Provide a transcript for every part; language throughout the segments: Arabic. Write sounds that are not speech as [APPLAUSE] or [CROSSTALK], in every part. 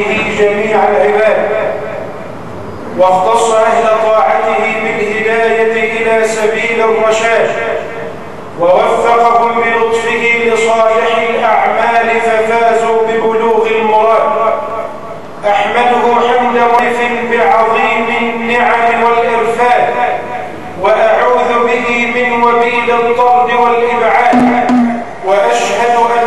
برحمته جميع العباد. واختص أهل طاعته بالهداية إلى سبيل الرشاد. ووفقهم بلطفه لصالح الأعمال ففازوا ببلوغ المراد. أحمده حمد وف بعظيم النعم والإرفاد وأعوذ به من وبيل الطرد والإبعاد. وأشهد أن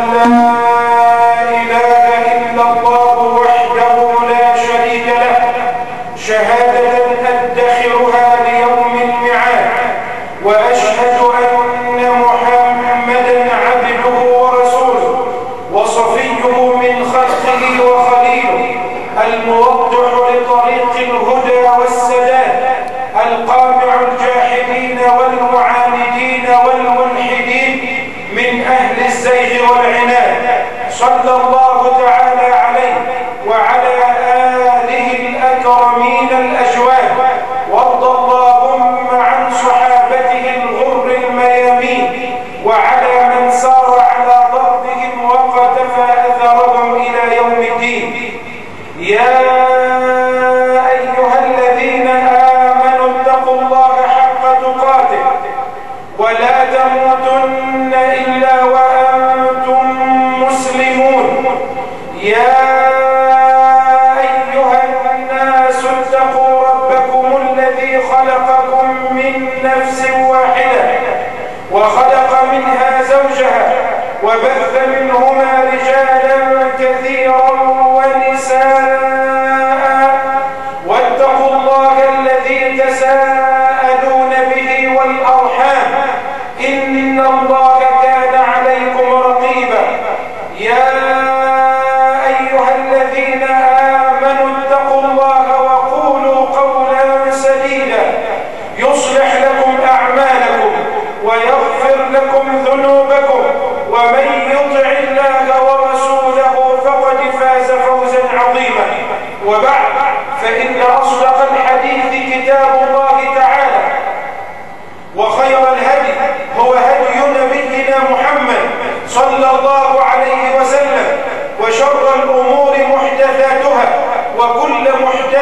صلى الله تعالى عليه وعلى آله الأكرمين الأجواد. وارض اللهم عن صحابته الغر الميامين وعلى من سار على ضربهم وقتفى أثرهم إلى يوم الدين. يا أيها الذين آمنوا اتقوا الله حق تقاته ولا تموتن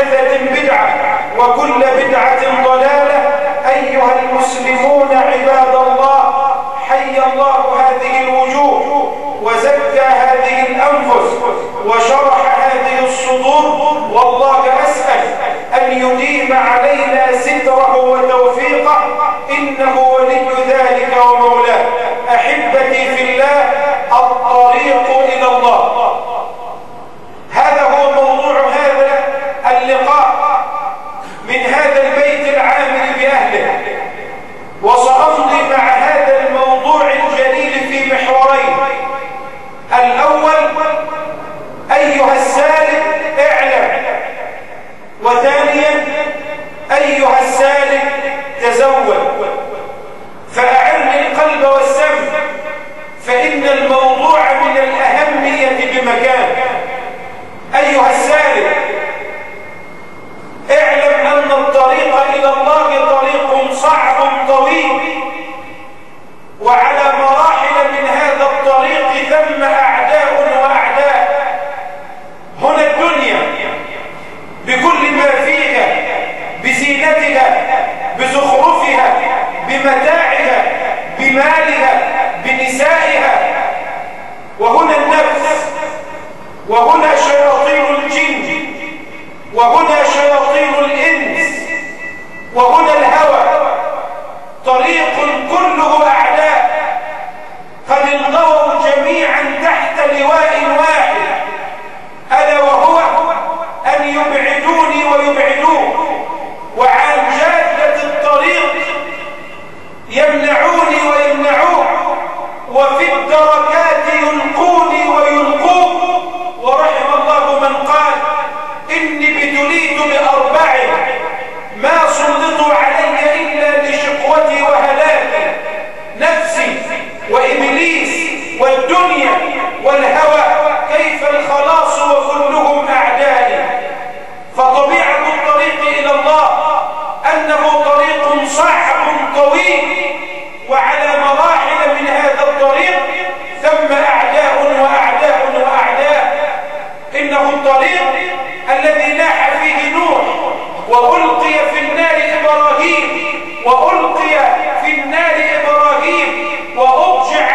محدثة بدعة وكل بدعة ضلالة. أيها المسلمون عباد الله حي الله هذه الوجوه وزكى هذه الأنفس وشرح هذه الصدور. والله أسأل أن يديم علينا ستره وتوفيقه. إنه ولي ذلك ومولاه. أحبتي في الله الطريق إلى الله هذا هو موضوع هذا اللقاء من هذا البيت العامر بأهله وسأمضي مع هذا الموضوع الجليل في محورين. الأول أيها السالك اعلم. وثانيا أيها السالك تزود فأعر القلب والسمع فإن الموضوع من الأهمية بمكان. أيها السالك اعلم أن الطريق إلى الله طريق صعب طويل وعلى مراحل من هذا الطريق ثم أعداء وأعداء. هنا الدنيا بكل ما فيها بزينتها بزخرفها بمتاعها بمالها بنسائها. وهنا النفس وهنا شياطين الجن وهنا شياطين الإنس وهنا الهوى. طريق كله أعداء قد انضووا جميعا تحت لواء واحد ألا وهو أن يبعدوني ويبعدوه وعن جادة الطريق يمنعوني ويمنعوه وفي الدركات يلقوني ويلقوه ورحم الله من قال إني ابتليت بأربع ما سلطوا علي قوتي وهلاكي. نفسي وإبليس والدنيا والهوى كيف الخلاص وكلهم أعدائي فطبيعة الطريق إلى الله أنه طريق صعب طويل وعلى مراحل من هذا الطريق ثم أعداء وأعداء وأعداء. إنه الطريق الذي لاح فيه نوح وألقي في النار إبراهيم. وألقي في النار إبراهيم وأرجع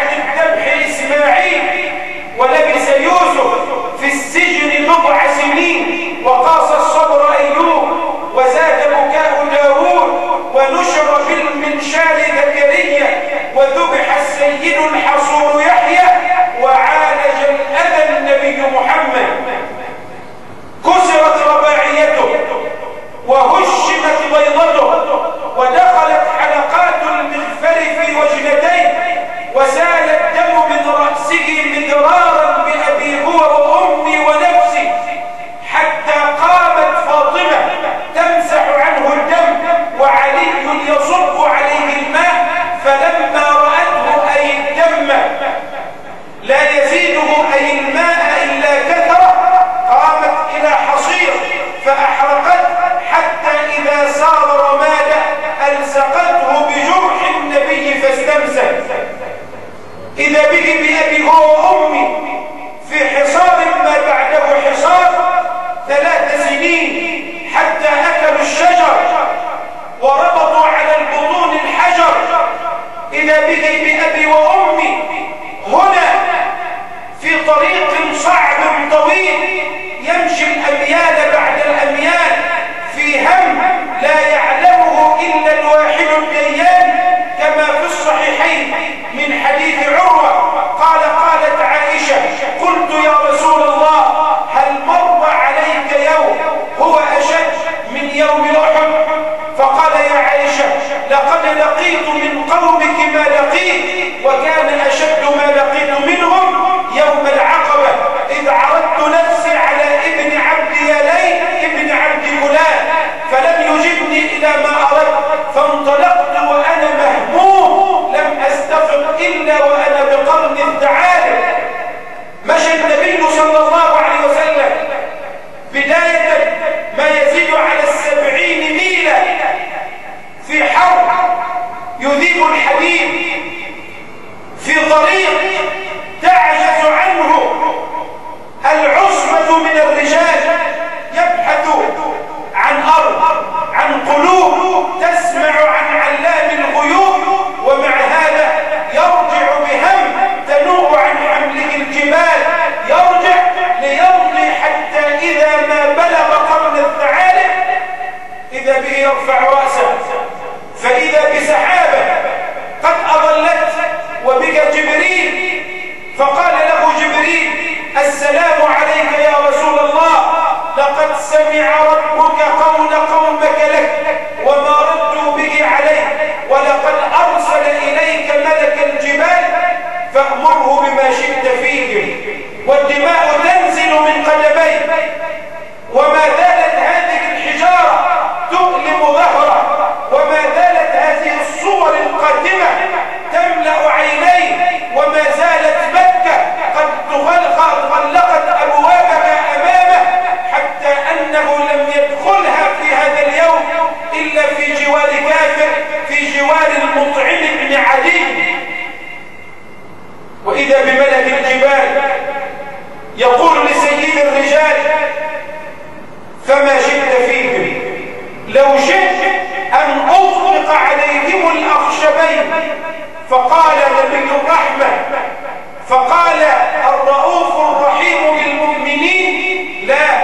الله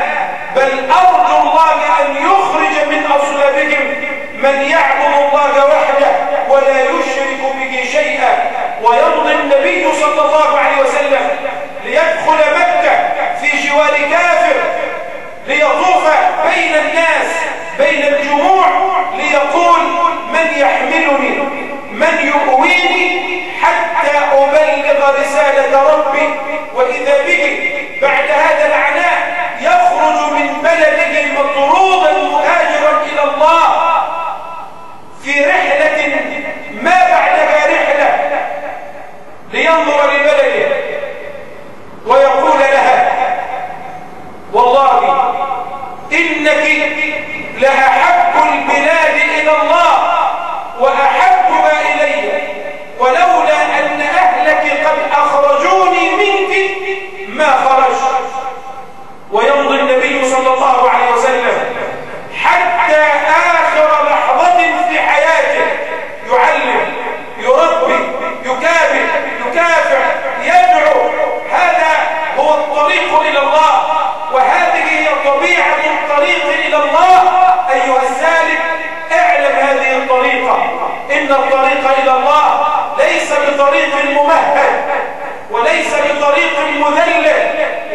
بل أرجو الله أن يخرج من أصلابهم من يعبد الله وحده ولا يشرك به شيئا. ويمضي النبي صلى الله عليه وسلم ليدخل مكة في جوار كافر ليطوف بين الناس بين الجموع ليقول من يحملني من يؤويني حتى أبلغ رسالة ربي. وإذا به بعد هذا العناء يخرج من بلده مطرودا مهاجرا إلى الله في رحلة ما بعدها رحلة لينظر لبلده ويقول لها والله إنك لأحب البلاد إلى الله وأحبها إلي ولولا أن أهلك قد أخرجوني منك ما خرجت. ويمضي النبي صلى الله عليه وسلم حتى آخر لحظة في حياته يعلم يربي يكافئ يكافح يدعو. هذا هو الطريق إلى الله وهذه هي طبيعة الطريق إلى الله. أيها السالك اعلم هذه الطريقة. إن الطريق إلى الله ليس بطريق ممهد. وليس بطريق مذلل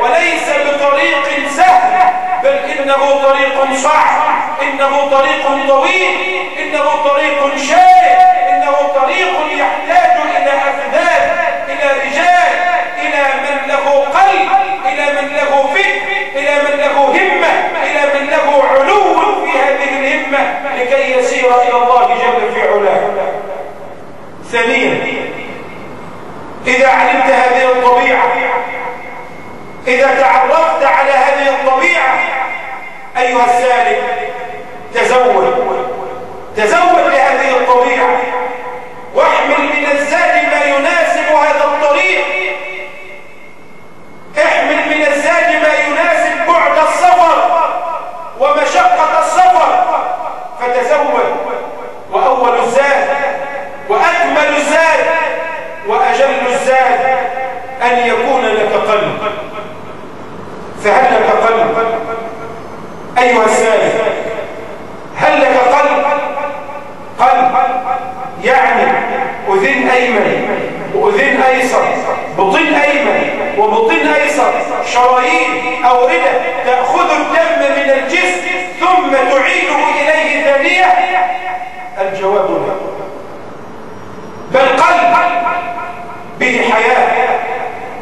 وليس بطريق سهل بل إنه طريق صعب إنه طريق طويل إنه طريق شاق إنه طريق يحتاج إلى أفذاذ إلى رجال إلى من له قلب إلى من له فكر إلى من له همة إلى من له علو في هذه الهمة لكي يسير إلى الله جل في علاه. ثانيا إذا علمت هذه الطبيعة إذا تعرفت على هذه الطبيعة أيها السالك تزود تزود لهذه الطبيعة واحمل من الزاد ما يناسب هذا الطريق. احمل من الزاد ما يناسب بعد السفر ومشقة السفر. فتزود وأول الزاد وأكمل الزاد. وأجل الزاد أن يكون لك قلب. فهل لك قلب؟ أيها السالك هل لك قلب؟ قلب. يعني أذن أيمن وأذن أيسر بطن أيمن وبطن أيسر شرايين أوردة تأخذ الدم من الجسم ثم تعيده إليه ثانية؟ الجواب لا بل قلب به حياة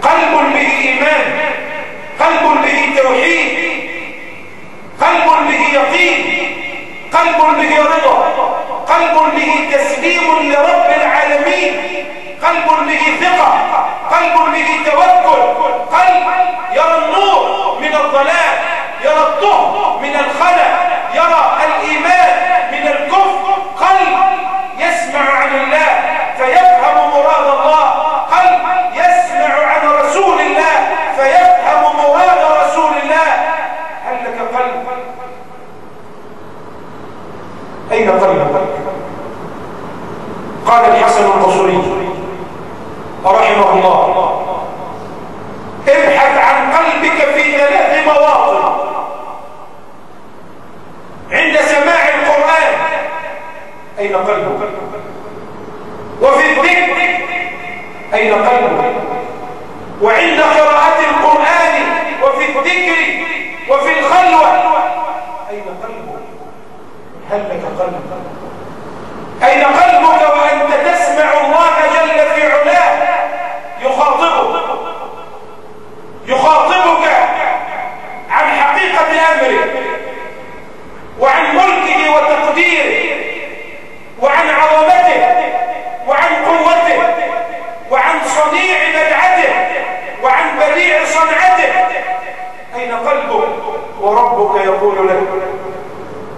قلب به إيمان قلب به توحيد قلب به يقين قلب به رضا قلب به تسليم لرب العالمين قلب به ثقة قلب به توكل قلب يرى النور من الضلال يرى الطهر من الخلل يرى الإيمان من الكفر قلب يسمع عن قلبك قال الحسن البصري رحمه الله ابحث عن قلبك في ثلاث مواطن. عند سماع القرآن أين قلبك؟ وفي الذكر أين قلبك؟ وعند قراءة القرآن وفي الذكر وفي الخلوة أين قلبك؟ هل لك قلب أين قلبك وأنت تسمع الله جل في علاه؟ يخاطبك. يخاطبك عن حقيقة أمره وعن ملكه وتقديره وعن عظمته وعن قوته وعن صنيع بدعته وعن بديع صنعته. أين قلبك؟ وربك يقول لك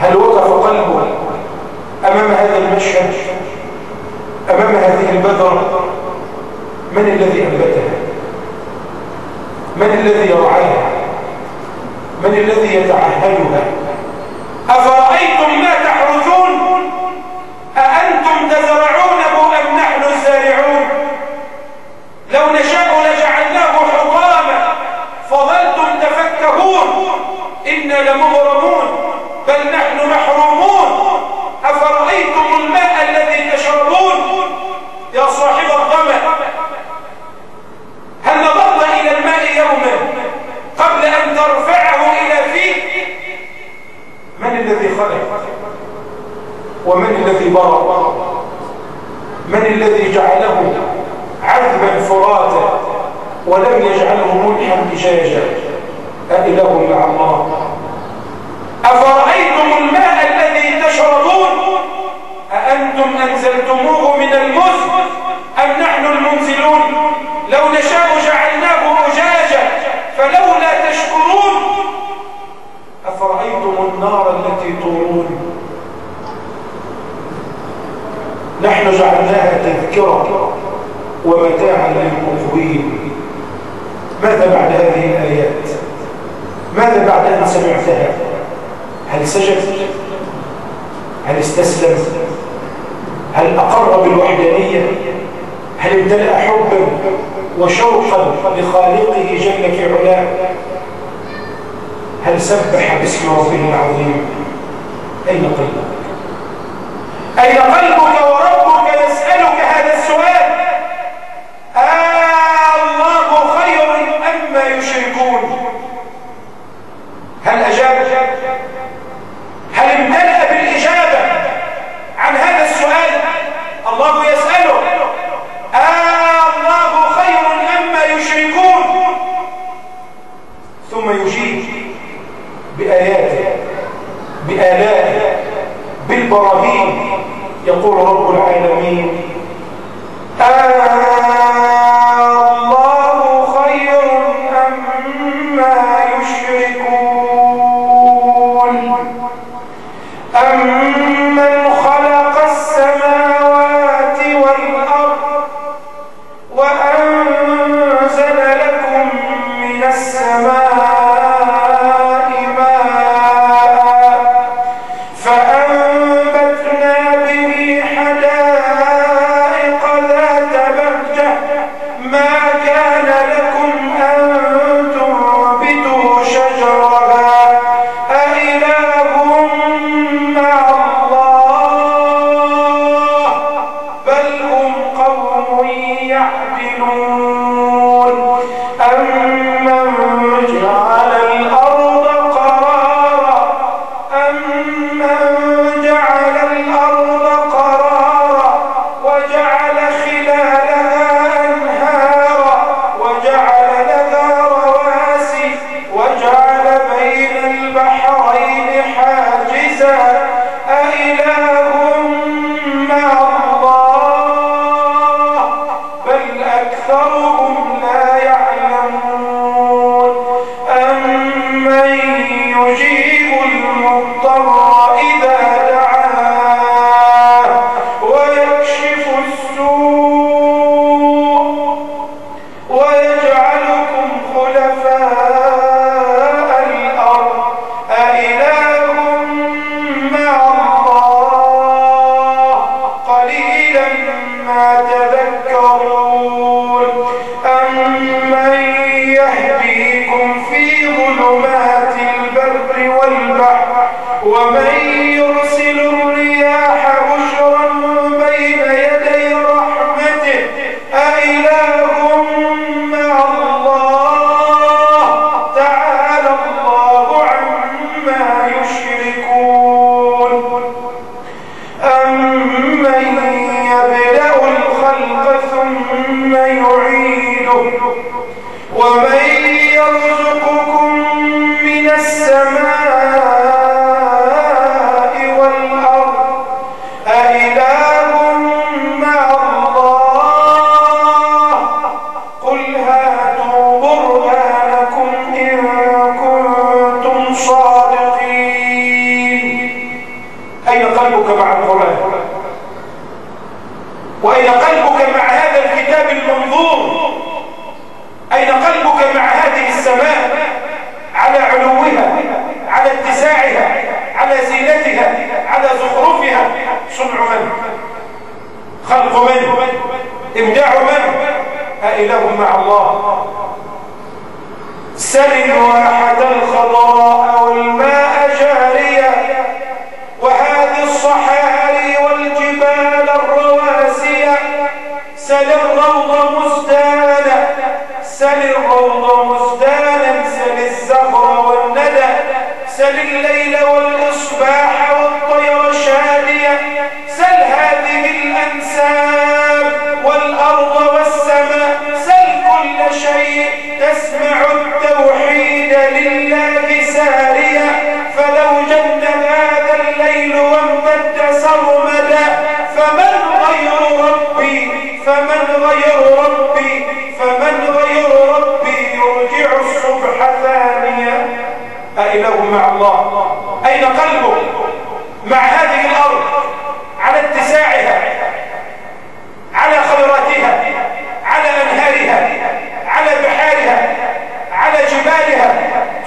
هل وقف قلبه أمام هذا المشهد؟ أمام هذه البذرة؟ من الذي أنبتها؟ من الذي يرعاها من الذي يتعهدها؟ أفرأيتم ما تحرثون؟ أأنتم تزرعونه أم نحن الزارعون؟ لو نشاء لجعلناه حطاما فظلتم تفكهون إنا لمغرمون. بل نحن محرومون. أفرأيتم الماء الذي تشربون؟ يا صاحب الظمأ هل نظرنا إلى الماء يوما قبل أن ترفعه إلى فيه؟ من الذي خلق؟ ومن الذي برأ من الذي جعله عذبا فراتا ولم يجعله ملحا دجاجا أإله مع الله. أفرأ أرأيتم الماء الذي تشربون؟ أأنتم أنزلتموه من المزن؟ أم نحن المنزلون؟ لو نشاء جعلناه أجاجا فلولا تشكرون. أفرأيتم النار التي تورون؟ نحن جعلناها تذكرة ومتاعا للمقوين ماذا بعد هذه الآيات؟ ماذا بعد أن سمعتها؟ هل سجد؟ هل استسلم؟ هل أقر بالوحدانية؟ هل امتلأ حبا وشوقا لخالقه جل علاه هل سبح باسم ربه العظيم؟ أين قلبك؟ أين قلبك وربك يسألك هذا السؤال؟ آه الله خير أما يشركون؟ هل أجاب؟ بالآلاء بالبراهين يقول رب العالمين آه، الله خير أما يشركون؟ أمن خلق السماوات والأرض وأن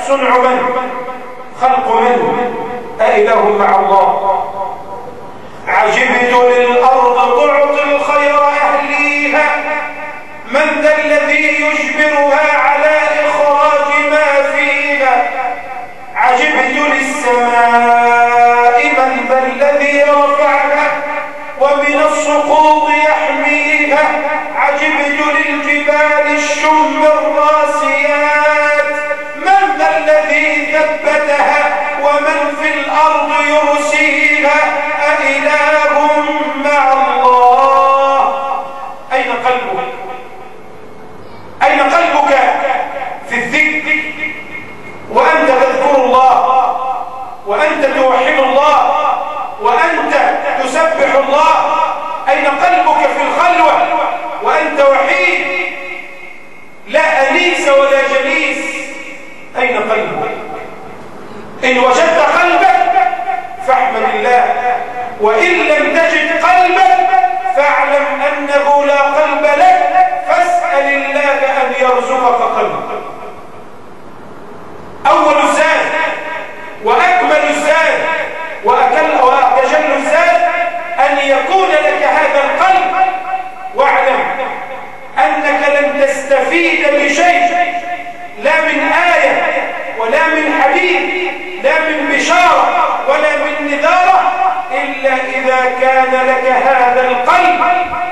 صنع من خلق من؟ أإله مع الله. عجبت للأرض تعطي الخير أهليها. من ذا الذي يجبرها على إخراج ما فيها؟ عجبت للسماء من ذا الذي رفعها ومن السقوط يحميها. عجبت للجبال الشم الراسيات. الذي ثبتها ومن في الأرض يرسيها؟ أإله مع الله. أين قلبك؟ أين قلبك في الذكر؟ وأنت تذكر الله وأنت توحد الله وأنت تسبح الله. أين قلبك في الخلوة؟ وأنت وحيد. لا أنيس ولا جليس أين قلبك إن وجدت قلبك فاحمد الله. وإن لم تجد قلبك فاعلم أنه لا قلب لك. فاسأل الله أن يرزقك قلبك. أول الزاد وأكمل الزاد وأكل وأجل الزاد أن يكون لك هذا القلب. واعلم أنك لن تستفيد بشيء لا من آية ولا من حديث لا من بشارة ولا من نذارة إلا إذا كان لك هذا القلب.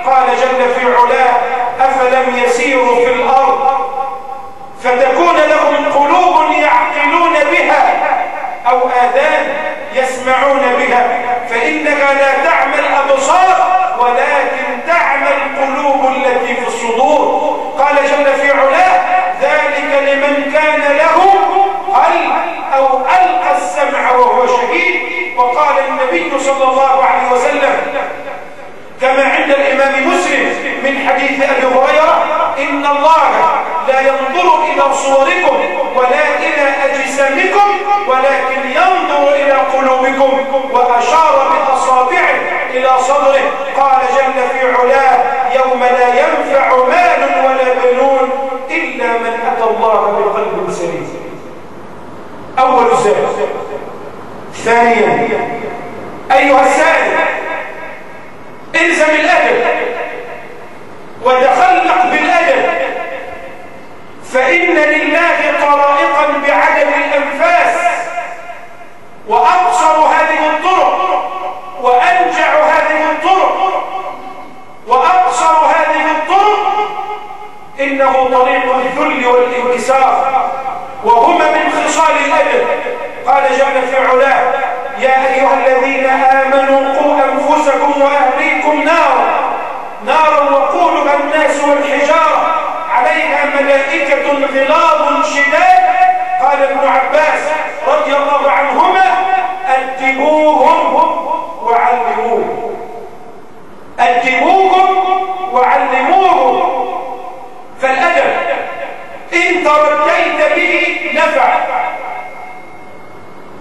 قال جل في علاه أفلم يسيروا في الأرض؟ فتكون لهم قلوب يعقلون بها أو آذان يسمعون بها. فإنها لا تعمى الأبصار ولكن تعمى القلوب التي في الصدور. قال جل في علاه ذلك لمن كان له السمع وهو شهيد وقال النبي صلى الله عليه وسلم كما عند الإمام مسلم من حديث أبي هريرة إن الله لا ينظر إلى صوركم ولا إلى أجسامكم ولكن ينظر إلى قلوبكم وأشار بأصابعه إلى صدره قال جل في علاه يوم لا ينفع مال ولا بنون إلا من أتى الله بقلب أول الزاد ثانيا أيها السائل إلزم الأدب وتخلق بالأدب فإن لله طرائقا بعدد الأنفاس وأقصر هذه الطرق وأنجع هذه الطرق وأقصر هذه الطرق إنه طريق الذل والانكسار وهما من خصال الأدب قال جل في علاه يا أيها الذين آمنوا قوا أنفسكم وأهليكم نارا. نارا وقودها الناس والحجارة. عليها ملائكة غلاظ شداد. قال ابن عباس رضي الله عنهما أدبوهم وعلموهم. أدبوهم وعلموهم. فالأدب إن ترديت به نفع.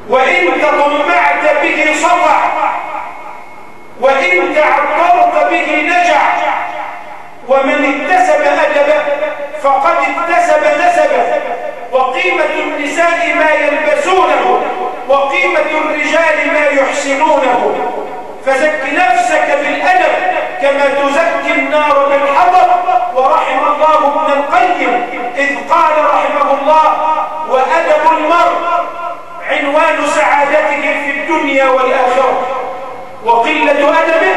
وإن تطمعت به صفع وإن تعطرت به نجع. ومن اكتسب أدبه فقد اكتسب نسبه وقيمة النساء ما يلبسونه. وقيمة الرجال ما يحسنونه. فزك نفسك بالأدب. كما تزكي النار بالحطب ورحم الله ابن القيم إذ قال رحمه الله وأدب المرء عنوان سعادته في الدنيا والآخرة وقلة أدبه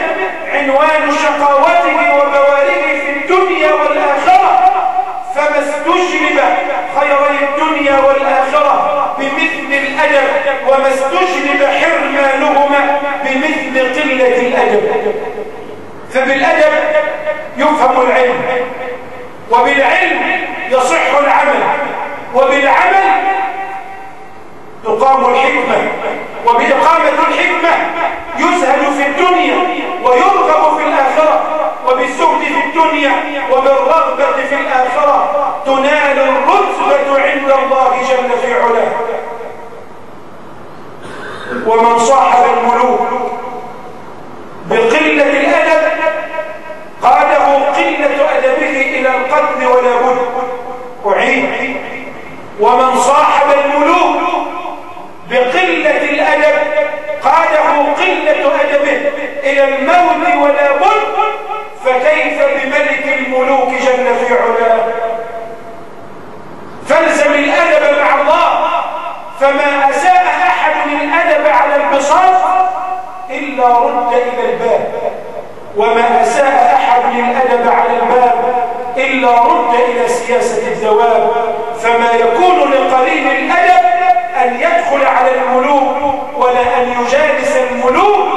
عنوان شقاوته وبواره في الدنيا والآخرة. فما استجلب خيري الدنيا والآخرة بمثل الأدب وما استجلب حرمانهما بمثل قلة الأدب. فبالأدب يفهم العلم وبالعلم يصح العمل وبالعمل تقام الحكمة وبإقامة الحكمة يزهد في الدنيا ويرغب في الآخرة وبالزهد في الدنيا وبالرغبة في الآخرة تنال الرتبة عند الله جل في علاه. ومن صاحب الملوك بقلة الأدب قاده قلة أدبه القتل ولا بد أعيد ومن صاحب الملوك بقلة الأدب قاده قلة أدبه إلى الموت ولا بد فكيف بملك الملوك جل في علاه؟ فالزم الأدب مع الله فما أساء أحد الأدب على البساط إلا رد إلى الباب. وما أساء أحد الباب إلا رد إلى سياسة الدواب فما يكون لقليل الأدب أن يدخل على الملوك ولا أن يجالس الملوك.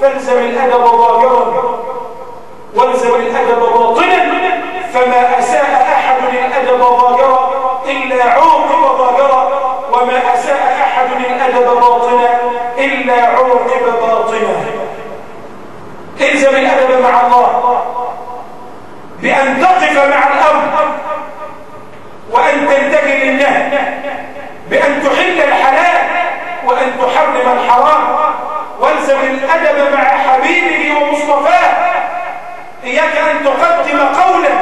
فالزم الأدب ظاهرا والزم الأدب باطنا فما أساء أحد الأدب ظاهرا إلا عوقب ظاهرا وما أساء أحد الأدب باطنا إلا عوقب باطنا. إلزم الأدب مع الله بأن الأرض وأن تنتهي للنهي بأن تحل الحلال وأن تحرم الحرام. والزم الأدب مع حبيبه ومصطفاه. إياك أن تقدم قولا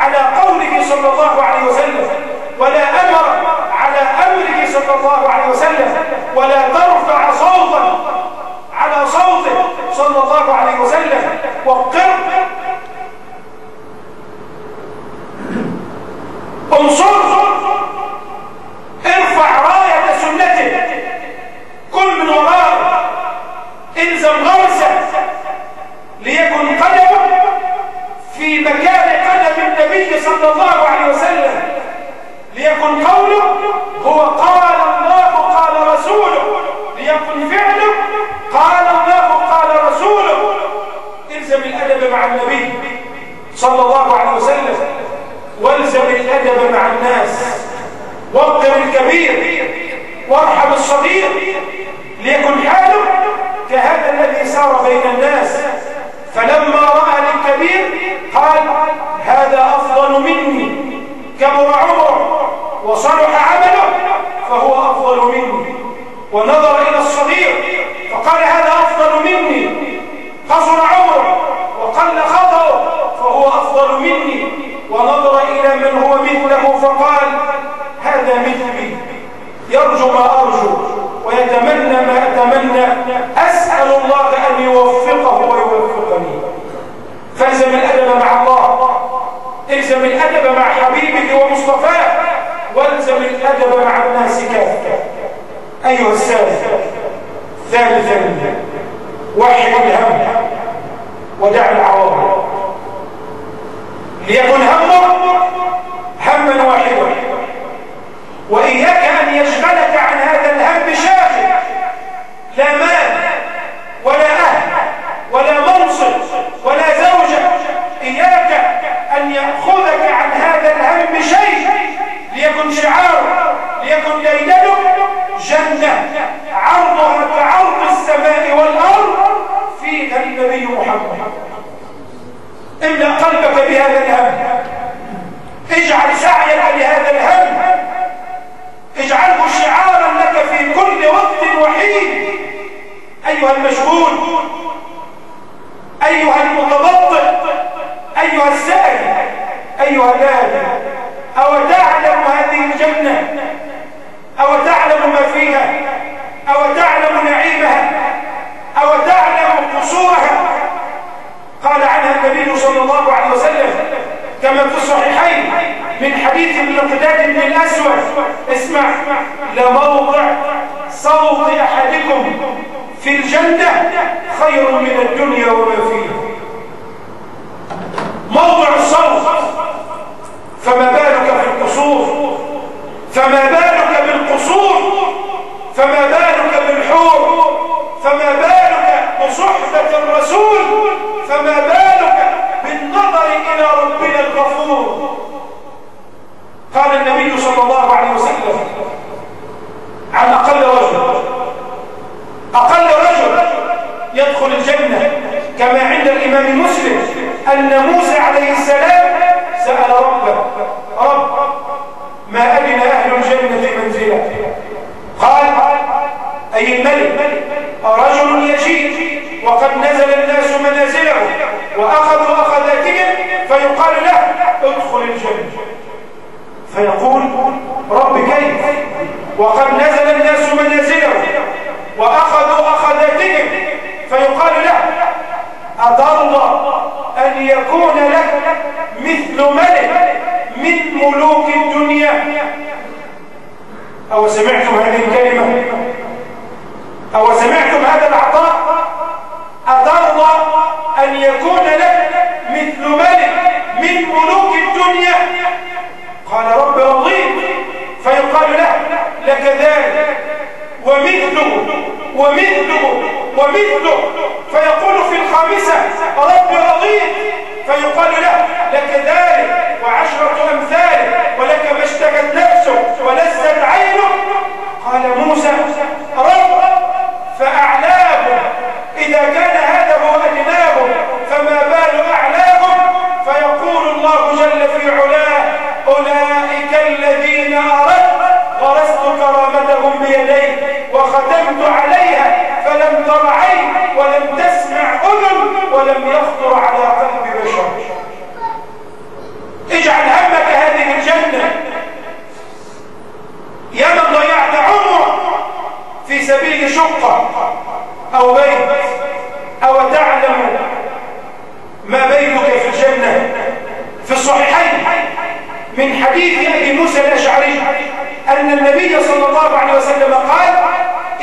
على قوله صلى الله عليه وسلم ولا أمر على أمره صلى الله عليه وسلم ولا ترفع صوتا على صوته صلى الله عليه وسلم. وقر انصر ارفع راية سنته كن من وراه إلزم غرسه ليكن قدمه في مكان قدم النبي صلى الله عليه وسلم. ليكن قوله هو قال الله قال رسوله. ليكن فعله قال الله قال رسوله. إلزم الأدب مع النبي صلى الله عليه وسلم. والزم الأدب مع الناس. وقر الكبير وارحم الصغير ليكن حاله كهذا الذي سار بين الناس. فلما رأى للكبير قال هذا أفضل مني. كبر عمره وصلح عمله فهو أفضل مني. ونظر إلى الصغير فقال هذا أفضل مني. قصر عمره وقل خطأه فهو أفضل مني ونظر إلى من هو مثله فقال هذا مثلي يرجو ما أرجو ويتمنى ما أتمنى. أسأل الله أن يوفقه ويوفقني. فالزم الأدب مع الله. الزم الأدب مع حبيبك ومصطفاه والزم الأدب مع الناس كافة. أيها السادة ثالثا وحي الهم ودع العوامل ليكن همه وإياك أن يشغلك عن هذا الهم شاغل لا مال ولا أهل ولا منصب ولا زوجة. إياك أن يأخذك عن هذا الهم شيء ليكن شعار ليكن ديدنه جنة. عرضها كعرض السماء والأرض. فيها النبي محمد. املأ قلبك بهذا الهم. اجعل سعيك لهذا الهم. اجعله شعارا لك في كل وقت وحيد أيها المشغول أيها المتبطئ أيها السائل أيها الآن أو تعلم هذه الجنة أو تعلم ما فيها أو تعلم نعيمها أو تعلم قصورها. قال عنها النبي صلى الله عليه وسلم كما في الصحيحين من حديث المقداد بن الأسود. اسمع. لموضع صوت أحدكم في الجنة خير من الدنيا وما فيها موضع الصوت. فما بالك في القصور؟ فما بالك بالقصور؟ فما بالك بالحور؟ فما بالك بصحبة الرسول؟ فما بالك بالنظر إلى ربنا الغفور؟ قال النبي صلى الله عليه وسلم عن أقل رجل أقل رجل يدخل الجنة كما عند الإمام مسلم أن موسى عليه السلام سأل ربه رب ما أدن أهل الجنة منزلة؟ قال أي الملك رجل يجيء وقد نزل الناس منازله وأخذوا أخذاتهم فيقال له ادخل الجنة. فيقول رب كيف؟ وقد نزل الناس منازله وأخذوا أخذاتهم. فيقال له أترضى أن يكون لك مثل ملك من ملوك الدنيا. أو سمعتم هذه الكلمة؟ أو سمعتم هذا العطاء؟ أترضى أن يكون لك مثل ملك من ملوك الدنيا. قال رب رضيت فيقال له لك ذلك ومثله ومثله ومثله. فيقول في الخامسة رب رضيت. فيقال له لك ذلك وعشرة أمثال ولك ما اشتكت نفسك ولست عينك. قال موسى رب فأعلاهم إذا كان هذا هو أدناهم فما بال أعلاهم فيقول الله جل في علاه أولئك أردت غرست كرامتهم بيدي وختمت عليها فلم تر عين ولم تسمع أذن ولم يخطر على قلب بشر. اجعل همك هذه الجنة. يا من ضيعت عمرك في سبيل شقة أو بيت أو تعلم ما بيتك في الجنة في الصحيحين من حديث أبي موسى الأشعري أن النبي صلى الله عليه وسلم قال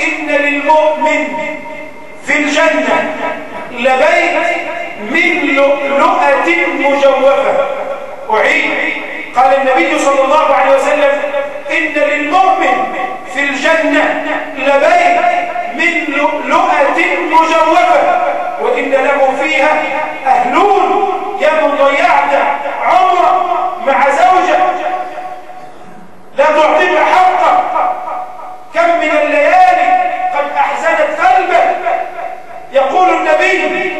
إن للمؤمن في الجنة لبيت من لؤلؤة مجوفة. أعيد. قال النبي صلى الله عليه وسلم إن للمؤمن في الجنة لبيت من لؤلؤة مجوفة وإن له فيها أهلون يا من ضيعت عمرك مع زوجة. لا تعطيك حقك كم من الليالي قد أحزنت قلبك يقول النبي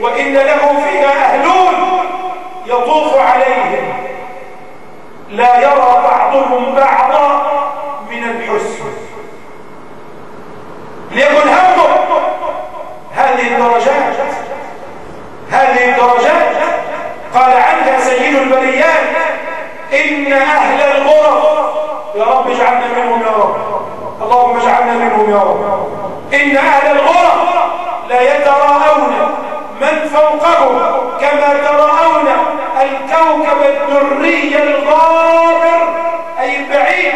وإن له فيها أهلون يطوف عليهم. لا يرى بعضهم بعضا من الحسن. ليكن همه هذه الدرجات هذه الدرجات قال عنها سيد البريات إن أهل الغرف يا رب اجعلنا منهم يا رب اللهم اجعلنا منهم يا رب. إن أهل الغرف لا يتراءون من فوقه كما تراءون الكوكب الدري الغابر أي البعيد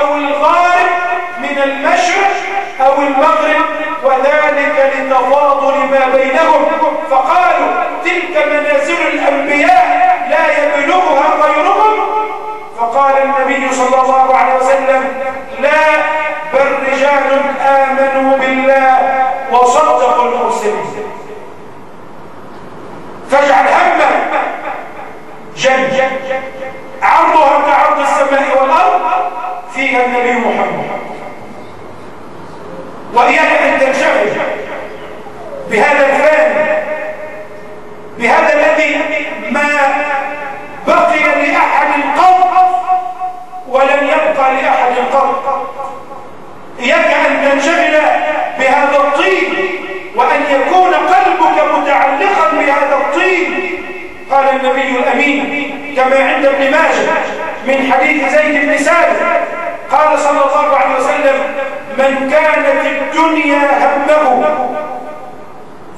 أو الغارب من المشرق أو المغرب وذلك لتفاضل ما بينهم. فقالوا تلك منازل الأنبياء لا يبلغها غيرهم؟ فقال النبي صلى الله عليه وسلم لا بل رجال آمنوا بالله وصدقوا المرسلين. فاجعل همك جنة عرضها كعرض السماء والأرض فيها النبي محمد. وإياك أن تنشغل بهذا الفان بهذا الذي ما بقي لأحد قط ولن يبقى لأحد قط إياك أن تنشغل بهذا الطين وأن يكون قلبك متعلقا بهذا الطين. قال النبي الأمين كما عند ابن ماجه من حديث زيد بن سالم قال صلى الله عليه وسلم من كانت الدنيا همه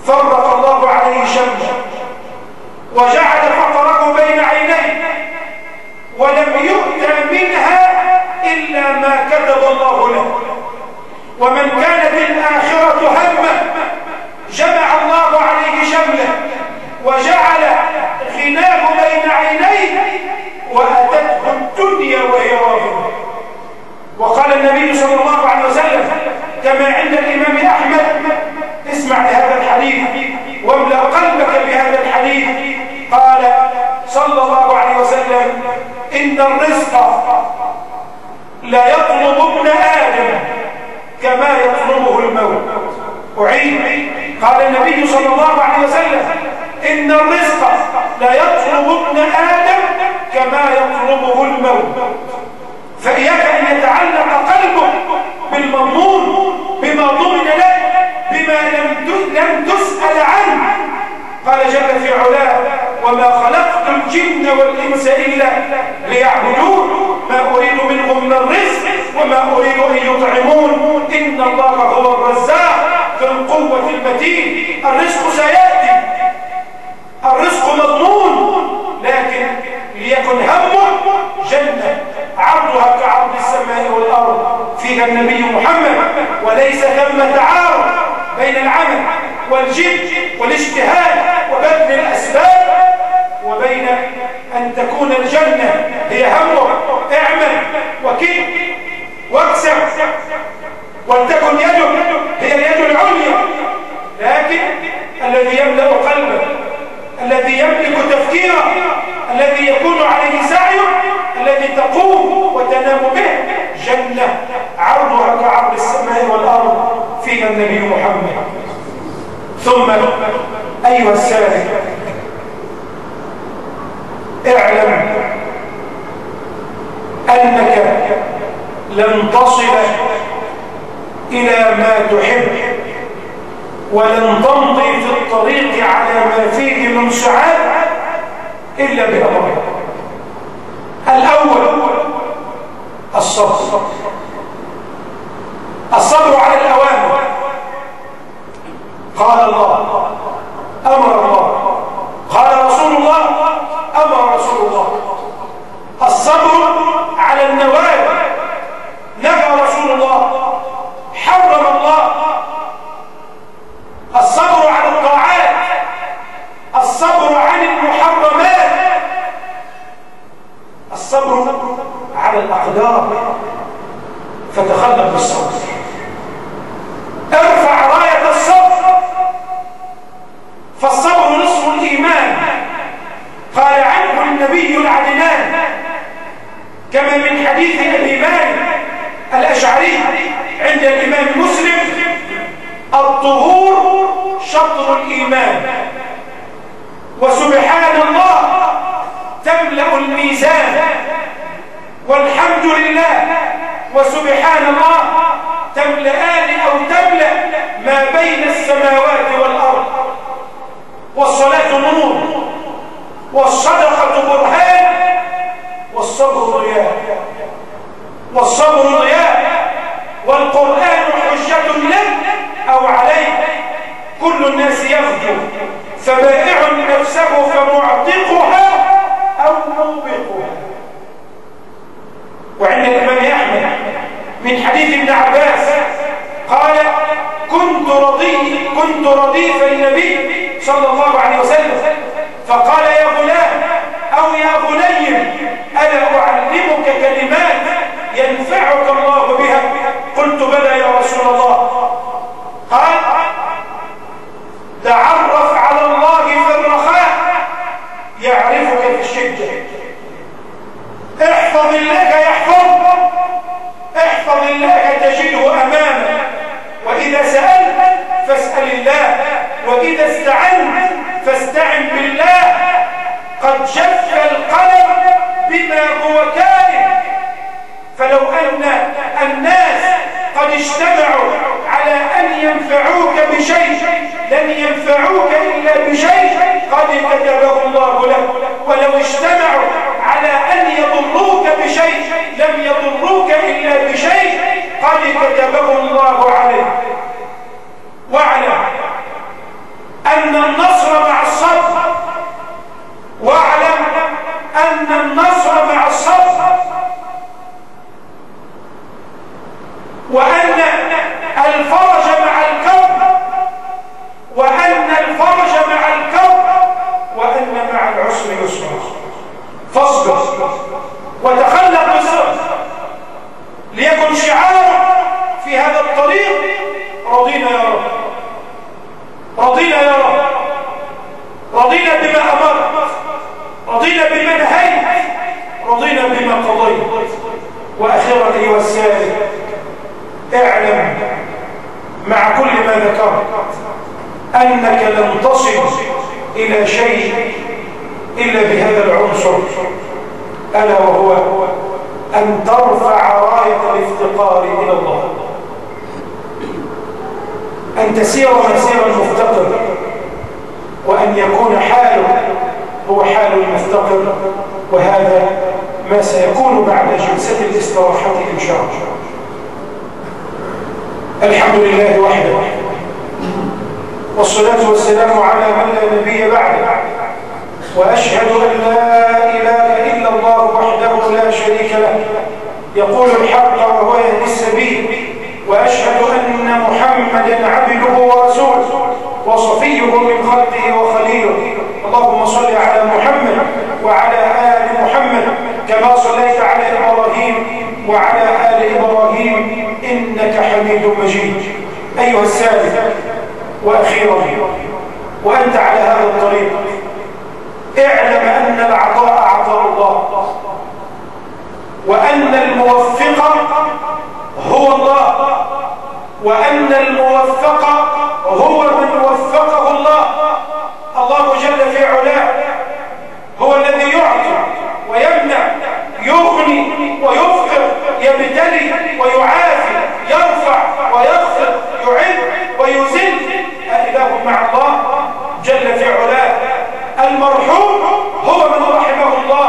فرق الله عليه شمسه وجعل فقره بين عينيه ولم يؤت منها إلا ما كتب الله له. ومن كانت الآخرة همه جمع الله عليه شمله وجعل غناه بين عينيه وأتته الدنيا وهي راغبة وقال النبي صلى الله عليه وسلم كما عند الإمام أحمد اسمع لهذا الحديث واملأ قلبك بهذا الحديث. قال صلى الله عليه وسلم إن الرزق لا يطلب ابن آدم كما يطلبه الموت. أعيد. قال النبي صلى الله عليه وسلم إن الرزق لا يطلب ابن آدم كما يطلبه الموت. فإياك أن يتعلق قلبك بالمضمون بما بما لم لم تسأل عنه. قال جل في علاه وما خلقت الجن والإنس إلا ليعبدون. ما أريد منهم من الرزق وما أريد أن يطعمون. إن الله هو الرزاق ذو القوة المتين. الرزق سيأتي. الرزق مضمون. لكن ليكن همه جنة. عرضها كعرض السماء والأرض. فيها النبي محمد وليس ثمة تعارض بين العمل والجد والاجتهاد وبذل الأسباب وبين أن تكون الجنة هي همه اعمل وكل واكسب ولتكن يده هي اليد العليا. لكن الذي يملأ قلبه الذي يملك تفكيره الذي يكون عليه سعيه الذي تقوم وتنام به جنة عرضها كعرض السماء والأرض فيها النبي محمد. ثم أيها السادة اعلم أنك لن تصل إلى ما تحب ولن تمضي في الطريق على ما فيه من سعادة إلا بأمرين الأول الصبر. الصبر على الأوامر قال الله. أمر الله. قال رسول الله. أمر رسول الله. الصبر على النواب نهى رسول الله. حرم الله. الصبر على الطاعات. الصبر عن المحرمات. الصبر الأقدار فتخلق بالصبر. ارفع راية الصبر فالصبر نصف الإيمان. قال عنه النبي العدنان كما من حديث أبي مالك الأشعري عند الإمام مسلم الطهور شطر الإيمان. وسبحان الله تملأ الميزان. والحمد لله وسبحان الله تملأان أو تملأ ما بين السماوات والأرض. والصلاة نور والصدقة برهان والصبر ضياء. والصبر ضياء والقرآن حجة لك أو عليك. كل الناس يفجر فبائع نفسه فمعتقها أو موبقها. وعند الإمام أحمد من حديث ابن عباس قال كنت رضي كنت رديف النبي صلى الله عليه وسلم. فقال يا غلام أو يا غني ألا أعلمك كلمات ينفعك الله بها؟ قلت بلى يا رسول الله قال تعرف على الله في الرخاء يعرفك في الشدة احفظ الله يحفظك الله تجده أمامك. وإذا سألت فاسأل الله. وإذا استعنت فاستعن بالله. قد جف القلم بما هو كائن فلو أن الناس قد اجتمعوا على أن ينفعوك بشيء لن ينفعوك إلا بشيء قد كتبه الله لك. ولو اجتمعوا على أن يضروك بشيء لم يضروك إلا بشيء قد كتبه الله عليك. واعلم أن النصر مع الصبر واعلم أن النصر مع الصبر وأن الفرج مع الكون وأن الفرج مع الكون وأن مع العسر يسرا. فاصبر وتخلق بالصبر ليكن شعار في هذا الطريق. رضينا يا رب رضينا يا رب رضينا بما أمرت رضينا بما نهيت رضينا بما قضيت. وأخيرا أيها اعلم مع كل ما ذكرت أنك لن تصل إلى شيء إلا بهذا العنصر. ألا وهو أن ترفع راية الافتقار إلى الله. أن تسير مسير المفتقر وأن يكون حالك هو هو حال المفتقر. وهذا ما سيكون بعد جلسة الاستراحة إن شاء الله. الحمد لله وحده. والصلاة والسلام على من لا نبي بعده وأشهد أن لا إله إلا الله وحده لا شريك له. يقول الحق وهو يهدي السبيل. وأشهد أن محمدا عبده ورسوله. وصفيه من خلقه وخليله. اللهم صل على محمد وعلى آل محمد كما صليت على إبراهيم. وعلى آل إبراهيم إنك حميد مجيد. أيها السادة وأخيرا وأنت على هذا الطريق. اعلم أن العطاء عطاء الله وأن الموفق هو الله وأن الموفق هو من وفقه الله الله جل في علاه هو الذي يعطي ويمنع يغني ويفقر يبتلي ويعافي يرفع ويغفر يعد ويزل. أإله مع الله جل في علاه المرحوم هو من رحمه الله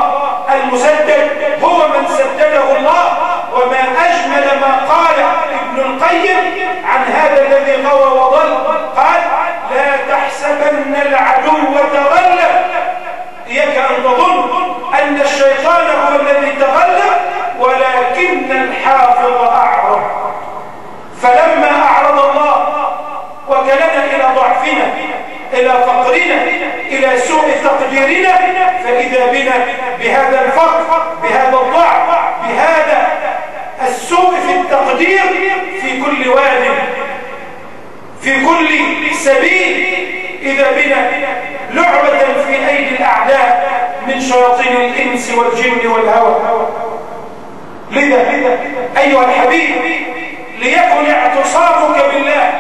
المسدد هو من سدده الله. وما أجمل ما قال ابن القيم عن هذا الذي غوى وضل قال لا تحسبن العدو تغلب إياك أن تظن أن الشيطان هو الذي تغلب ولكن الحافظ أعرض. فلما أعرض الله وكلنا إلى ضعفنا إلى فقرنا إلى سوء تقديرنا فإذا بنا بهذا الفقر بهذا الضعف بهذا السوء في التقدير في كل واد في كل سبيل إذا بنا لعبة في أيدي الأعداء من شياطين الإنس والجن والهوى. لذا أيها الحبيب ليكن اعتصامك بالله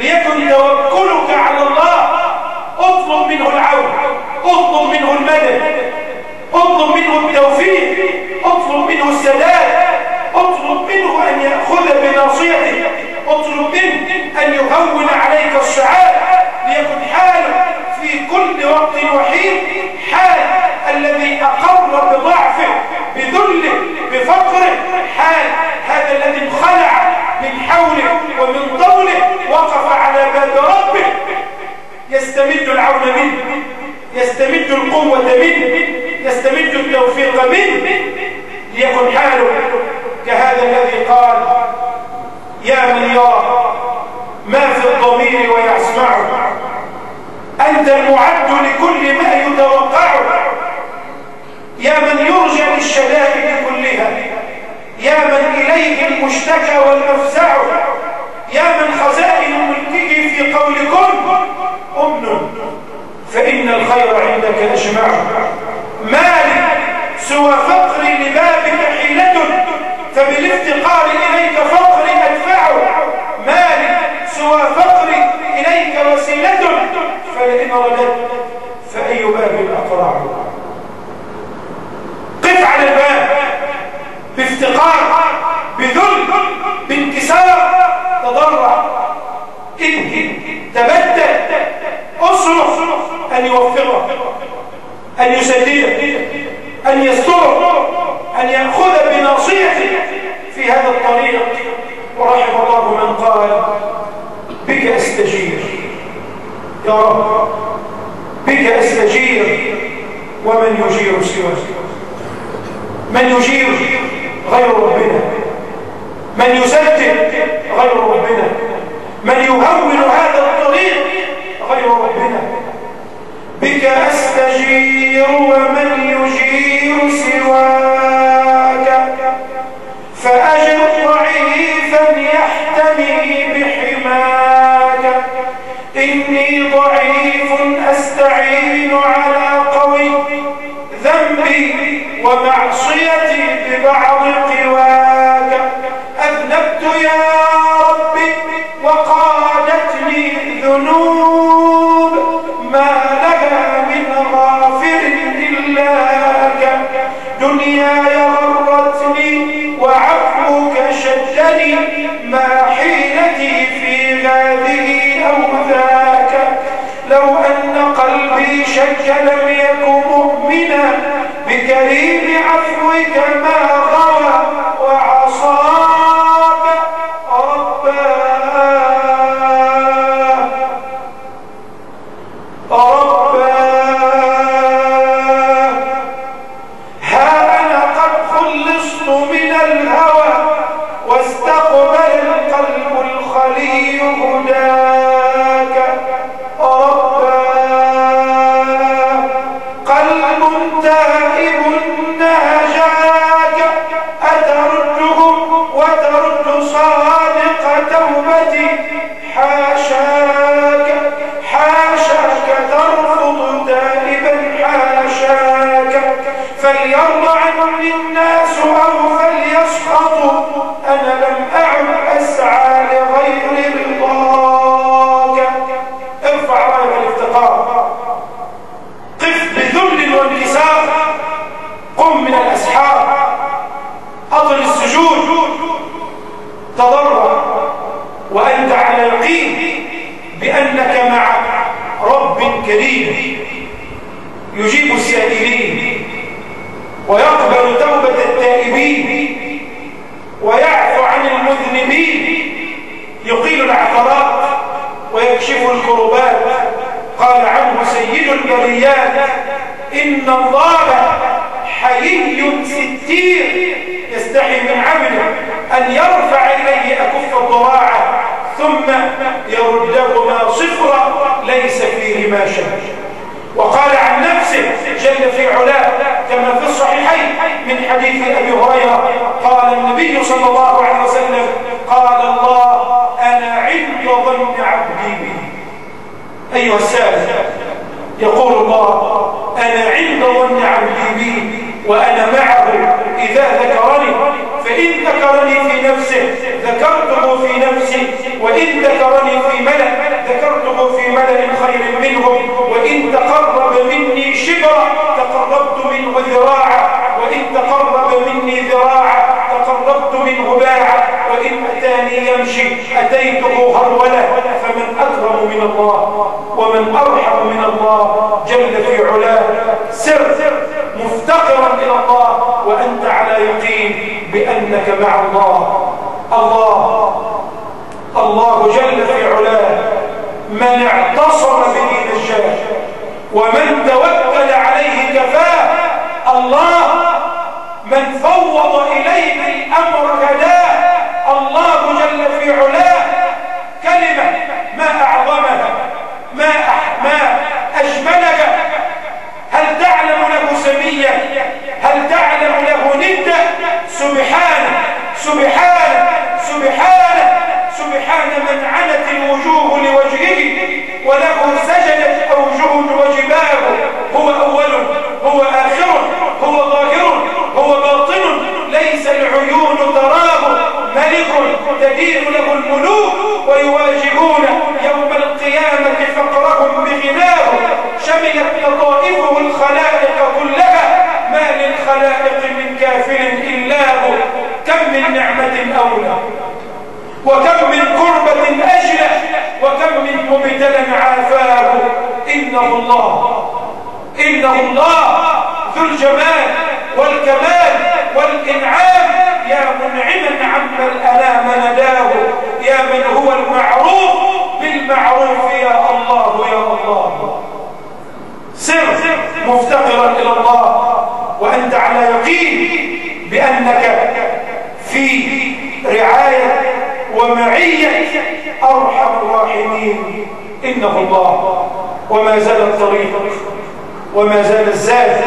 ليكن توكلك على الله اطلب منه العون اطلب منه المدد اطلب منه التوفيق اطلب منه السداد اطلب منه أن يأخذ بناصيته اطلب منه أن يهون عليك الصعاب ليكن حاله في كل وقت وحيد حال الذي أقر بضعفه بذله بفقره حال هذا الذي انخلع من حوله ومن طوله وقف على باب ربه. يستمد العون منه يستمد القوة منه يستمد التوفيق منه. ليكن حاله كهذا الذي قال يا من يرى ما في الضمير ويسمعه أنت المعد لكل ما يتوقعه. يا من يرجى للشدائد كلها يا من إليه المشتكى والمفزع يا من خزائن ملكه في قول كن أمن. فإن الخير عندك أجمع. ما لي سوى فقر لبابك حيلة فبالافتقار إليك فقر أدفعه ما لي سوى فقر إليك وسيلة. فلئن رددت فأي باب أقرع. قف على الباب بافتقار بذل بانكسار. تضرع. انهي تبدل أصرف أن يوفقك أن يسددك أن يسترك أن ياخذ بناصيتك في هذا الطريق. ورحم الله من قال بك أستجير. يا رب بك أستجير ومن يجير سواك. من يجير غير ربنا. من يسدد غير ربنا. من يهون هذا الطريق غير ربنا. بك أستجير ومن يجير سواك. فأجر إني ضعيف أستعين على قوي ذنبي ومعصيتي ببعض قواك. أذنبت يا شدني ما حيلتي في هذه أو ذاك. لو أن قلبي قلبي شك لم يكن مؤمنا بكريم عفوك ما غوى. كريم يجيب السائلين ويقبل توبة التائبين ويعفو عن المذنبين يقيل العثرات ويكشف الكربات. قال عنه سيد البريات إن الله حيي ستير يستحي من عبده أن يرفع إليه أكف الضراعة ثم يردهما صفرا ليس فيهما شك. وقال عن نفسه جل في علاه كما في الصحيحين من حديث أبي هريرة قال النبي صلى الله عليه وسلم قال الله أنا عند ظن عبدي بي. أيها السادة يقول الله أنا عند ظن عبدي بي وأنا معه إذا ذكرني. فإن ذكرني في نفسه ذكرته في نفسي. وإن ذكرني في ملأ ذكرته في ملأ خير منهم. وإن تقرب مني شبرا تقربت منه ذراعا. وإن تقرب مني ذراعا تقربت منه باعا. وإن أتاني يمشي أتيته هرولة. فمن أكرم من الله ومن أرحم من الله جل في علاه. سر مفتقرا إلى الله وأنت على يقين. بأنك مع الله. الله. الله جل في علاه. من اعتصم به نجاه ومن توكل عليه كفاه الله. من فوض إليه الأمر كداه الله جل في علاه. كلمة ما أعظمها ما, أح ما أجملها هل تعلم له سمية هل تعلم له ندة سبحانه سبحانه سبحان من عنت الوجوه لوجهه وله سجدت أوجه وجباه. هو أول هو آخر هو ظاهر هو باطن. ليس العيون تراه. ملك تدين له الملوك ويواجهون يوم القيامة فقرهم بغناه. شملت لطائفه الخلائق كلها. ما للخلائق من كافر إلا هو. كم من نعمة أولى وكم من كربة أجلى وكم من مبتلى عافاه. إنه الله إنه الله ذو الجمال والكمال والإنعام. يا منعما عما الألام نداه يا من هو المعروف بالمعروف. يا الله يا الله. سر مفتقرا إلى الله وأنت على يقين بأنك في رعاية ومعية أرحم الراحمين. إنه الله. وما زال الطريق. وما زال الزاد.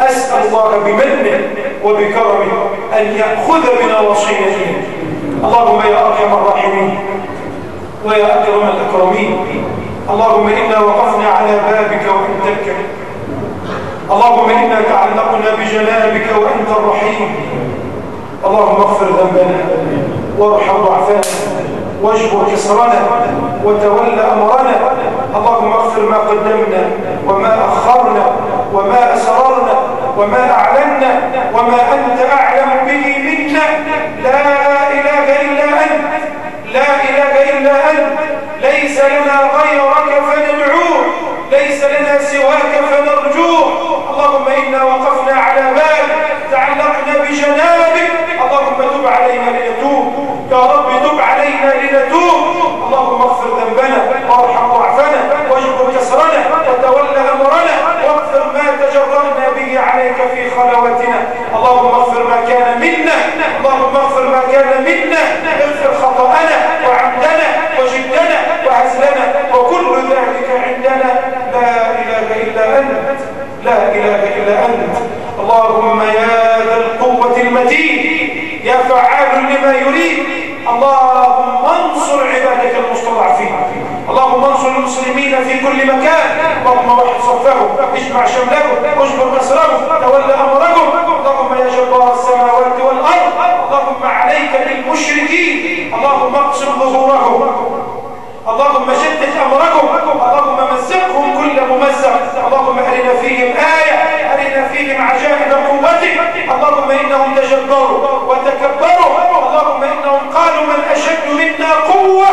أسأل الله بمنه وبكرمه أن يأخذ بنا وصيته. اللهم يا أرحم الراحمين ويا أكرم الأكرمين. اللهم إنا وقفنا على بابك وأنت اللهم إنا تعلقنا بجنابك وأنت الرحيم. اللهم اغفر ذنبنا وارحم ضعفنا واجبر كسرنا وتول أمرنا. اللهم اغفر ما قدمنا وما أخرنا وما أسررنا وما أعلنا وما أنت أعلم به منا. لا إله إلا أنت لا إله إلا أنت. ليس لنا غيرك فندعوه ليس لنا سواك فنرجوه. اللهم إنا وقفنا على بابك تعلقنا تب علينا لنتوب. يا رب تب علينا لنتوب. اللهم اغفر ذنبنا وارحم ضعفنا واجبر كسرنا وتولى أمرنا واغفر ما تجرأنا به عليك في خلوتنا. اللهم اغفر ما كان منا. اللهم اغفر ما كان منا. اغفر خطأنا وعمدنا وجدنا وهزلنا. وكل ذلك عندنا. لا إله إلا أنت. لا إله إلا أنت. اللهم يا ذا القوة المتين. يا فعال لما يريد. اللهم انصر عبادك المستضعفين. اللهم انصر المسلمين في كل مكان. اللهم وحد صفهم اجمع شملهم اجبر مسرهم تولى أمرهم. اللهم يا جبار السماوات والأرض اللهم عليك بالمشركين. اللهم اقسم ظهورهم اللهم شدد امرهم اللهم مزقهم كل ممزق. اللهم أرنا فيهم آية. أرنا فيهم عجائب قوتك. اللهم إنهم تجبروا وتكبروا. اللهم إنهم قالوا من أشد منا قوة.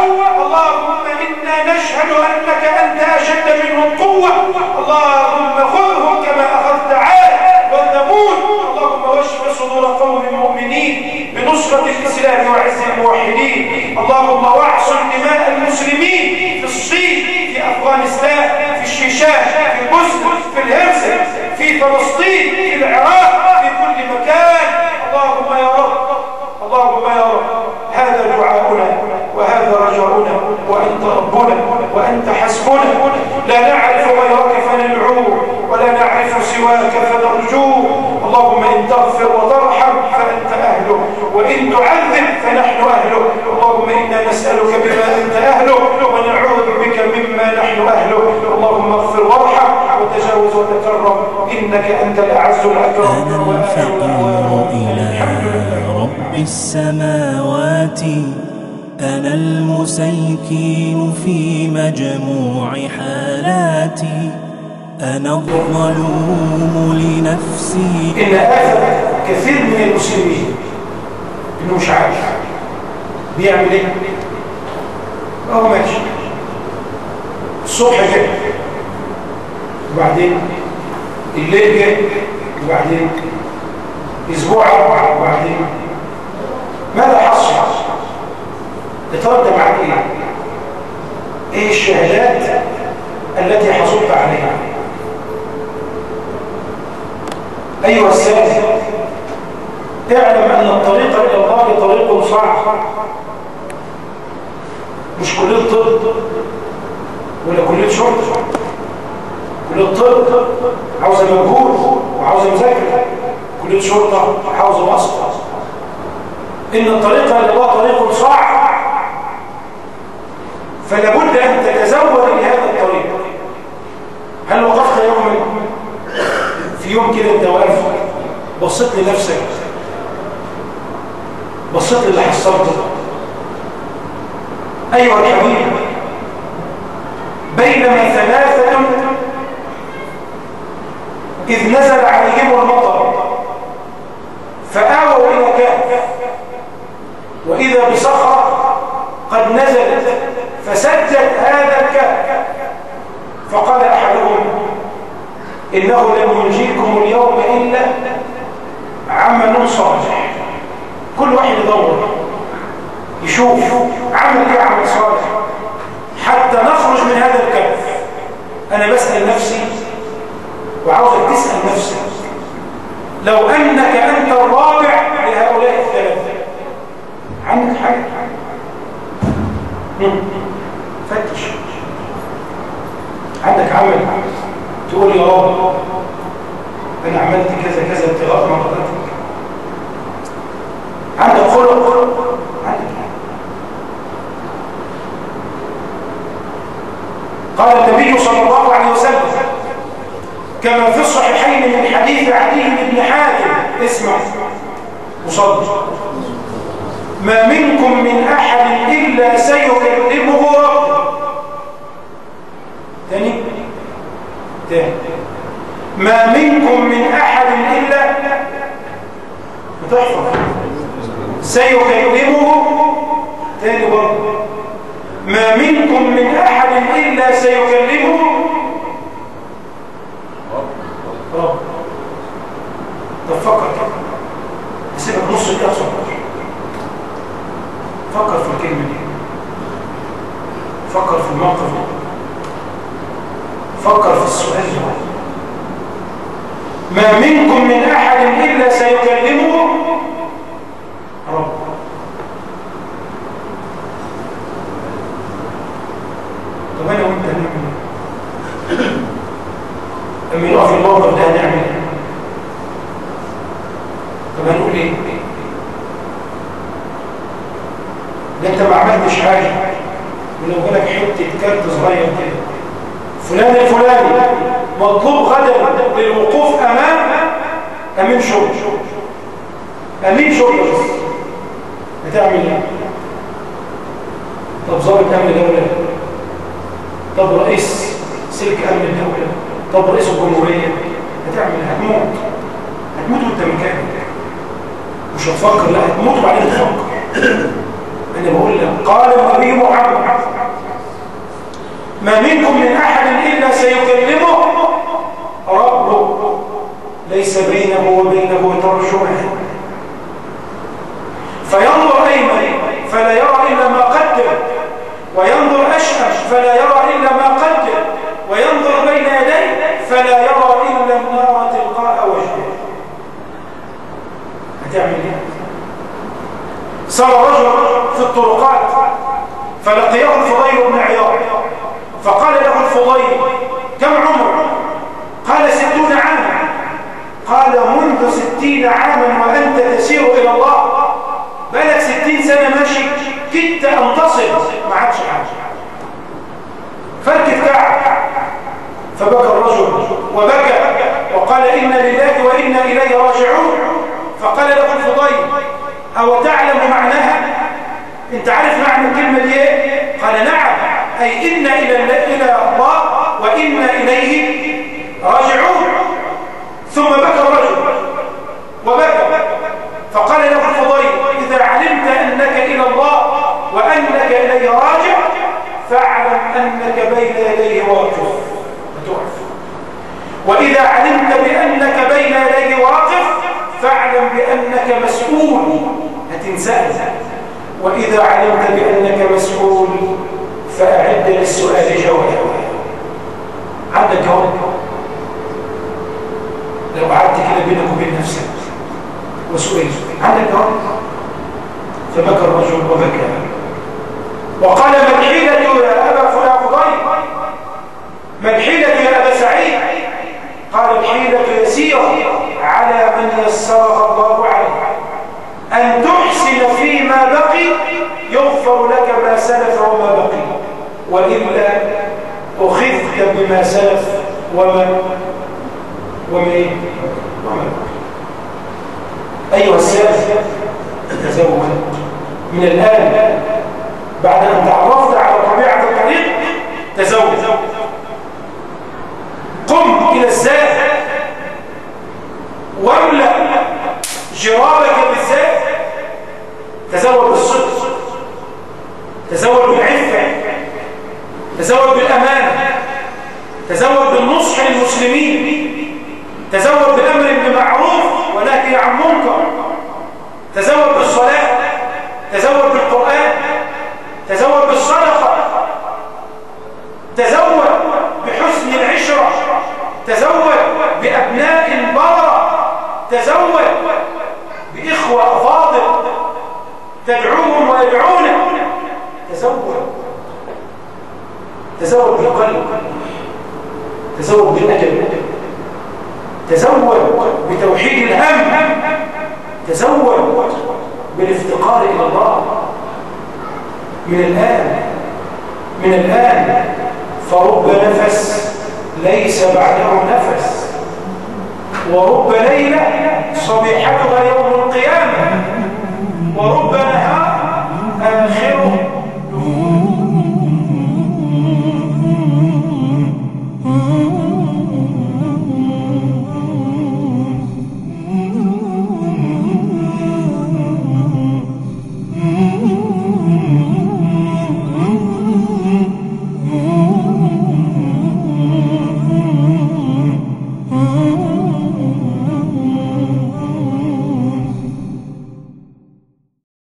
اللهم إنا نشهد أنك أنت أشد منهم قوة. اللهم خذهم كما أخذت عاد وثمود اللهم واشف صدور قوم مؤمنين. بنصره الإسلام وعز الموحدين. اللهم واعصم دماء المسلمين في الصين في أفغانستان في الشيشان في البوسنه في الهرس في فلسطين في العراق في كل مكان. اللهم يا رب اللهم يا رب هذا دعاؤنا وهذا رجاؤنا وأنت ربنا وأنت حسبنا. لا نعرف غيرك فندعوه ولا نعرف سواك فنرجوه اللهم إن تغفر وترحم فأنت اهله وإن تعذب فنحن اهله اللهم إنا نسألك بما أنت اهله ونعوذ بك مما نحن اهله اللهم اغفر وارحم وتجاوز وتكرم إنك أنت الأعز الأكرم. أنا الفقير إلى رب السماوات. أنا المسيكين في مجموع حالاتي. أنا الظلوم لنفسي. إن اخر كثير من المسلمين إنه مش عارف بيعمل إيه؟ هو ماشي. الصبح جه وبعدين الليل جه وبعدين أسبوع وبعدين ماذا حصل؟ اتردى معك إيه إيه الشهادات التي حصلت عليها؟ أيها السادس اعلم أن الطريق إلى الله طريق صعب مش كلية طب ولا كلية شرطه كلية طب عاوزة مجهود وعاوزة مذاكرة. كلية شرطه عاوزة واسطه إن الطريق إلى الله طريق صعب فلا بد أن تتزود لهذا الطريق. هل وقفت يوما؟ يوم كده انت واقف بصيت لنفسك بصيت للي حصلته ايها الحبيب بينما ثلاثة إذ نزل عليهم المطر فآووا إلى كهف. وإذا بصخرة قد نزلت فسجت هذا الكهف. فقال أحدهم إنه لم ينجيكم اليوم إلا عمل صالح. كل واحد يدور يشوف عمل إيه عمل صالح. حتى نخرج من هذا الكهف أنا بسأل نفسي وعاوزك تسأل نفسك لو أنك أنت الرابع لهؤلاء الثلاثة عندك حاجة مم. فتش. عندك عمل؟ تقول يا رب أنا عملت كذا كذا ابتغاء مرضاتك عندك خلق؟ عندك. قال النبي صلى الله عليه وسلم كما في الصحيحين من حديث علي بن حاتم اسمع. وصدق. ما منكم من أحد إلا سيكلمه ربه. تاني ما منكم من أحد إلا بتحفظ سيكلمه تاني برضه. ما منكم من أحد إلا سيكلمه طب فكر كده. سيبك نص كده صغير فكر في الكلمة دي. فكر في الموقف ده. فكر في السؤال ده. ما منكم من أحد إلا سيكلمه رب طب أنا وأنت هنعمل إيه؟ [CLEARS THROAT] لما يقف الموقف ده هنعمل إيه؟ طب هنقول إيه؟ ده أنت ما عملتش حاجة ولو جالك حتة كارت صغير كده. فلان الفلاني مطلوب غدا للوقوف أمام أمين شرطه أمين شرطه هتعمل إيه؟ طب ضابط أمن دوله طب رئيس سلك أمن الدولة. طب رئيس الجمهورية. هتعمل إيه؟ هتموت. هتموت وأنت مكانك. مش هتفكر لا هتموت وبعدين تفكر. أنا بقول لك قال النبي محمد ما منكم من أحد سيكلمه. ربه ليس بينه وبينه ترجمان فينظر أيمن فلا يرى إلا ما قدم. وينظر اشأم فلا يرى إلا ما قدم. وينظر بين يديه فلا يرى إلا النار تلقاء وجهه. هتعمل إيه؟ سار رجل في الطرقات فلقيه الفضيل بن عياض فقال له الفضيل كم عمر؟ قال ستون عاما. قال منذ ستين عاما وأنت تسير إلى الله. بلك ستين سنة ماشي. كدت أن تصل. ما عادش حاجة فركت كعب فبكى الرجل وبكى. وقال إنا لله وإنا إليه راجعون. فقال له الفضيل أو تعلم معناها؟ انت عارف معنى الكلمة دي إيه قال نعم. أي إلى إلى الله وإنا إليه راجعون. ثم بكى الرجل وبكى. فقال له الفضيل إذا علمت أنك إلى الله وأنك إليه راجع فاعلم أنك بين يديه واقف. وإذا علمت بأنك بين يديه واقف فاعلم بأنك مسؤول. هتنسأل. وإذا علمت بأنك مسؤول فأعد للسؤال جوابا عندك جواب. لو قعدت كده بينك وبين نفسك. وسئلت عندك جواب. فبكى الرجل وبكى. وقال ما الحيلة يا أبا فلان فضيل ما الحيلة يا أبا سعيد. قال الحيلة يسيرة على من يسرها الله عليه أن تحسن فيما بقي يغفر لك ما سلف وما بقي. وإلا أخذت بما سلف وما وما إيه؟ وما. أيها السادة تزوج. من الآن بعد أن تعرفت على طبيعة الطريق تزوج. قم إلى الزاد واملأ جرابك بالزاد تزود بالصدق. تزود بالعفة. تزود بالأمانة تزود بالنصح للمسلمين تزود بالأمر بالمعروف ونهي عن منكر تزود بالصلاة تزود بالقرآن تزود بالصدقة تزود بحسن العشرة تزود بأبناء بررة تزود بإخوة أفاضل تدعوهم ويدعونك تزود تزود بالقلب تزود بالأدب تزود بتوحيد الهم. تزود بالافتقار إلى الله. من الآن من الآن فرب نفس ليس بعده نفس. ورب ليلة صبيحتها يوم القيامة. ورب نهار